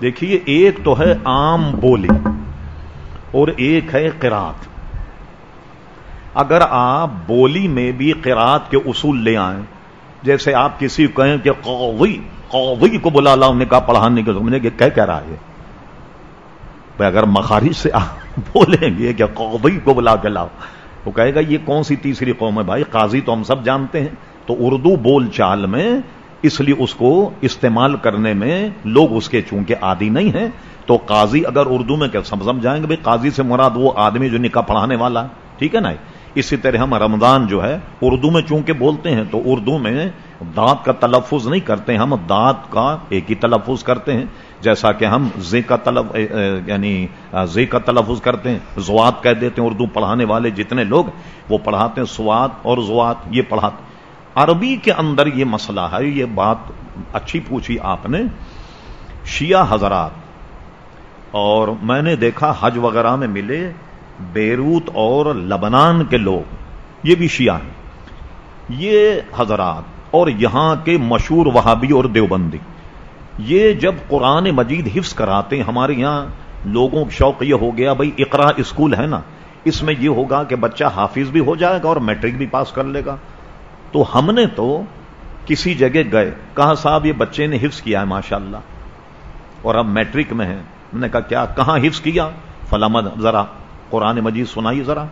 دیکھیے، ایک تو ہے عام بولی اور ایک ہے قرات اگر آپ بولی میں بھی قرات کے اصول لے آئیں، جیسے آپ کسی کو کہیں کہ قوی قوی کو بلا لاؤ نے کہا پڑھانے کے سمجھے کہ کہہ کہہ رہا ہے؟ بھائی، اگر مخارج سے آپ بولیں گے کہ قوی کو بلا کے لاؤ وہ کہے گا یہ کون سی تیسری قوم ہے؟ بھائی، قاضی تو ہم سب جانتے ہیں، تو اردو بول چال میں اس لیے اس کو استعمال کرنے میں لوگ اس کے چونکہ عادی نہیں ہیں، تو قاضی اگر اردو میں سب سمجھائیں گے بھائی قاضی سے مراد وہ آدمی جو نکاح پڑھانے والا ٹھیک ہے نا؟ اسی طرح ہم رمضان جو ہے، اردو میں چونکہ بولتے ہیں، تو اردو میں دانت کا تلفظ نہیں کرتے، ہم دانت کا ایک ہی تلفظ کرتے ہیں، جیسا کہ ہم زے کا تلف یعنی زے کا تلفظ کرتے ہیں، زوات کہہ دیتے ہیں اردو پڑھانے والے جتنے لوگ، وہ پڑھاتے ہیں سوات اور زوات، یہ پڑھاتے عربی کے اندر یہ مسئلہ ہے، یہ بات اچھی پوچھی آپ نے۔ شیعہ حضرات، اور میں نے دیکھا حج وغیرہ میں ملے بیروت اور لبنان کے لوگ، یہ بھی شیعہ ہیں۔ یہ حضرات اور یہاں کے مشہور وہابی اور دیوبندی، یہ جب قرآن مجید حفظ کراتے ہیں ہمارے یہاں لوگوں کا شوق یہ ہو گیا، بھائی اقرا اسکول ہے نا، اس میں یہ ہوگا کہ بچہ حافظ بھی ہو جائے گا اور میٹرک بھی پاس کر لے گا۔ تو ہم نے تو کسی جگہ گئے۔ کہا صاحب یہ بچے نے حفظ کیا ہے ماشاء اللہ اور اب میٹرک میں ہے ہم نے کہا، کیا؟ کہاں حفظ کیا؟ فلامد ذرا قرآن مجید سنائی ذرا۔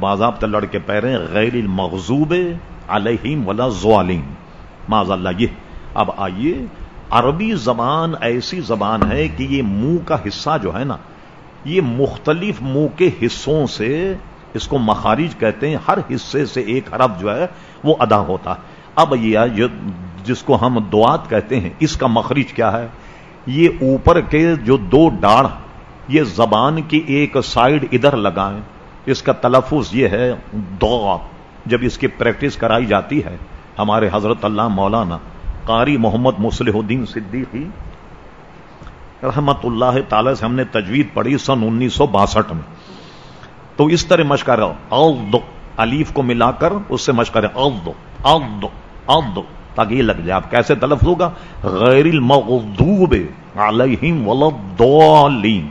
باضابطہ لڑکے پیرے غیر المغزوب علیہم ولا زوالیم معذ اللہ یہ۔ اب آئیے۔ عربی زبان ایسی زبان ہے کہ یہ منہ کا حصہ جو ہے نا، یہ مختلف منہ کے حصوں سے اس کو مخارج کہتے ہیں، ہر حصے سے ایک حرف جو ہے، وہ ادا ہوتا۔ اب یہ جس کو ہم دعات کہتے ہیں، اس کا مخرج کیا ہے؟ یہ اوپر کے جو دو ڈاڑھ، یہ زبان کی ایک سائڈ ادھر لگائیں۔ اس کا تلفظ یہ ہے دعات جب اس کی پریکٹس کرائی جاتی ہے، ہمارے حضرت اللہ مولانا قاری محمد مسلح الدین صدیقی، رحمت اللہ تعالی سے ہم نے تجوید پڑھی سن انیس سو باسٹھ میں۔ تو اس طرح مشکر علیف کو ملا کر اس سے مشکر تاکہ یہ لگ جائے۔ آپ کیسے تلفظ ہوگا؟ غیر المغضوب علیہم ولدالین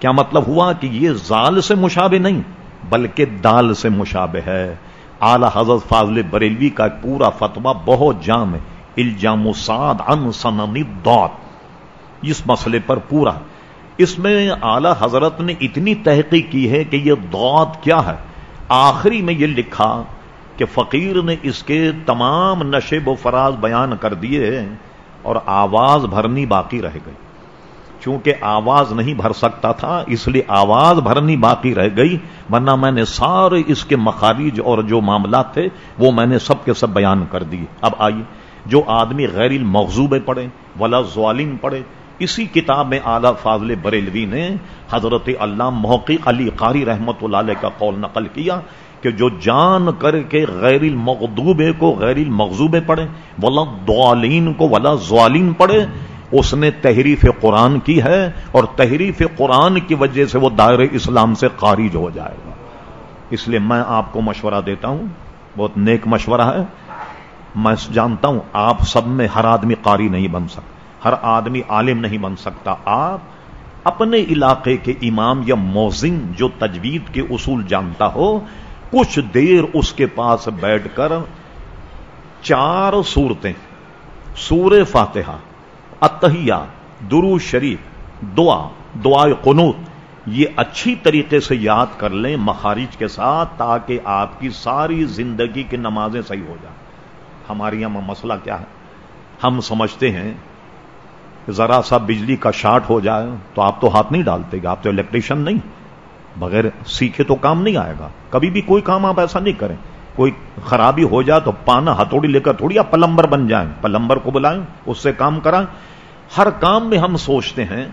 کیا مطلب ہوا کہ یہ زال سے مشابہ نہیں، بلکہ دال سے مشابہ ہے۔ اعلی حضرت فاضل بریلوی کا پورا فتوا بہت جام ہے۔ الجام سعد ان سننی دات اس مسئلے پر پورا اس میں اعلی حضرت نے اتنی تحقیق کی ہے کہ یہ دعت کیا ہے؟ آخری میں یہ لکھا کہ فقیر نے اس کے تمام نشے و فراز بیان کر دیے اور آواز بھرنی باقی رہ گئی۔ چونکہ آواز نہیں بھر سکتا تھا، اس لیے آواز بھرنی باقی رہ گئی، ورنہ میں نے سارے اس کے مخارج اور جو معاملات تھے، وہ میں نے سب کے سب بیان کر دیے۔ اب آئیے، جو آدمی غیر المغزوب پڑھے ولا ظالم پڑھے اسی کتاب میں اعلی فاضل بریلوی نے حضرت اللہ محقق علی قاری رحمت اللہ علیہ کا قول نقل کیا کہ جو جان کر کے غیر المغضوب کو غیر المغضوب پڑھے، ولا دعالین کو ولا ظالین پڑھے، اس نے تحریف قرآن کی ہے اور تحریف قرآن کی وجہ سے وہ دائر اسلام سے خارج ہو جائے گا۔ اس لیے میں آپ کو مشورہ دیتا ہوں، بہت نیک مشورہ ہے۔ میں جانتا ہوں آپ سب میں ہر آدمی قاری نہیں بن سکتا۔ ہر آدمی عالم نہیں بن سکتا۔ آپ اپنے علاقے کے امام یا موزن جو تجوید کے اصول جانتا ہو، کچھ دیر اس کے پاس بیٹھ کر چار صورتیں۔ سور فاتحہ اتحیہ درو شریف، دعا، دعائے قنوت، یہ اچھی طریقے سے یاد کر لیں مخارج کے ساتھ تاکہ آپ کی ساری زندگی کی نمازیں صحیح ہو جائیں۔ ہمارے یہاں مسئلہ کیا ہے؟ ہم سمجھتے ہیں ذرا سا بجلی کا شارٹ ہو جائے تو آپ تو ہاتھ نہیں ڈالتے گا آپ تو الیکٹریشین نہیں، بغیر سیکھے تو کام نہیں آئے گا۔ کبھی بھی کوئی کام آپ ایسا نہیں کریں۔ کوئی خرابی ہو جائے تو پانا ہتھوڑی لے کر تھوڑی آپ پلمبر بن جائیں، پلمبر کو بلائیں، اس سے کام کرائیں۔ ہر کام میں ہم سوچتے ہیں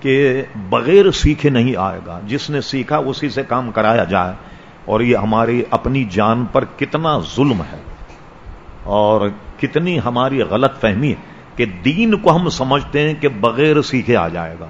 کہ بغیر سیکھے نہیں آئے گا۔ جس نے سیکھا اسی سے کام کرایا جائے۔ اور یہ ہماری اپنی جان پر کتنا ظلم ہے اور کتنی ہماری غلط فہمی ہے۔ کہ دین کو ہم سمجھتے ہیں کہ بغیر سیکھے آ جائے گا۔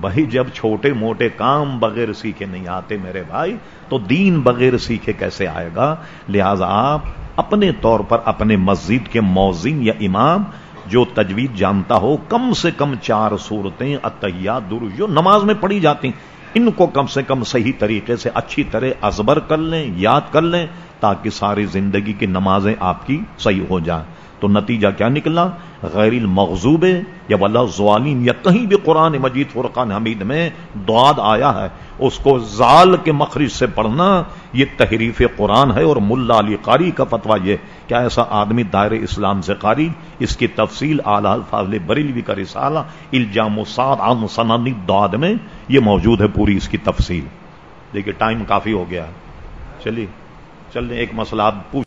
بھائی، جب چھوٹے موٹے کام بغیر سیکھے نہیں آتے میرے بھائی، تو دین بغیر سیکھے کیسے آئے گا؟ لہذا آپ اپنے طور پر اپنے مسجد کے موزن یا امام، جو تجوید جانتا ہو، کم سے کم چار صورتیں اتحیات در جو نماز میں پڑھی جاتی۔ ان کو کم سے کم صحیح طریقے سے اچھی طرح ازبر کر لیں، یاد کر لیں، تاکہ ساری زندگی کی نمازیں آپ کی صحیح ہو جائیں۔ تو نتیجہ کیا نکلا؟ غیر المغزوب یا ولا ظالم یا کہیں بھی قرآن مجید فرقان حمید میں دعاد آیا ہے۔ اس کو زال کے مخرج سے پڑھنا، یہ تحریف قرآن ہے اور ملا علی قاری کا فتویٰ یہ کیا ایسا آدمی دائر اسلام سے قاری، اس کی تفصیل اعلی فاضل بریلوی کا رسالہ، الجام و سعد عام سنانی داد میں یہ موجود ہے پوری اس کی تفصیل۔ دیکھیے، ٹائم کافی ہو گیا چلیے چلیں ایک مسئلہ آپ پوچھ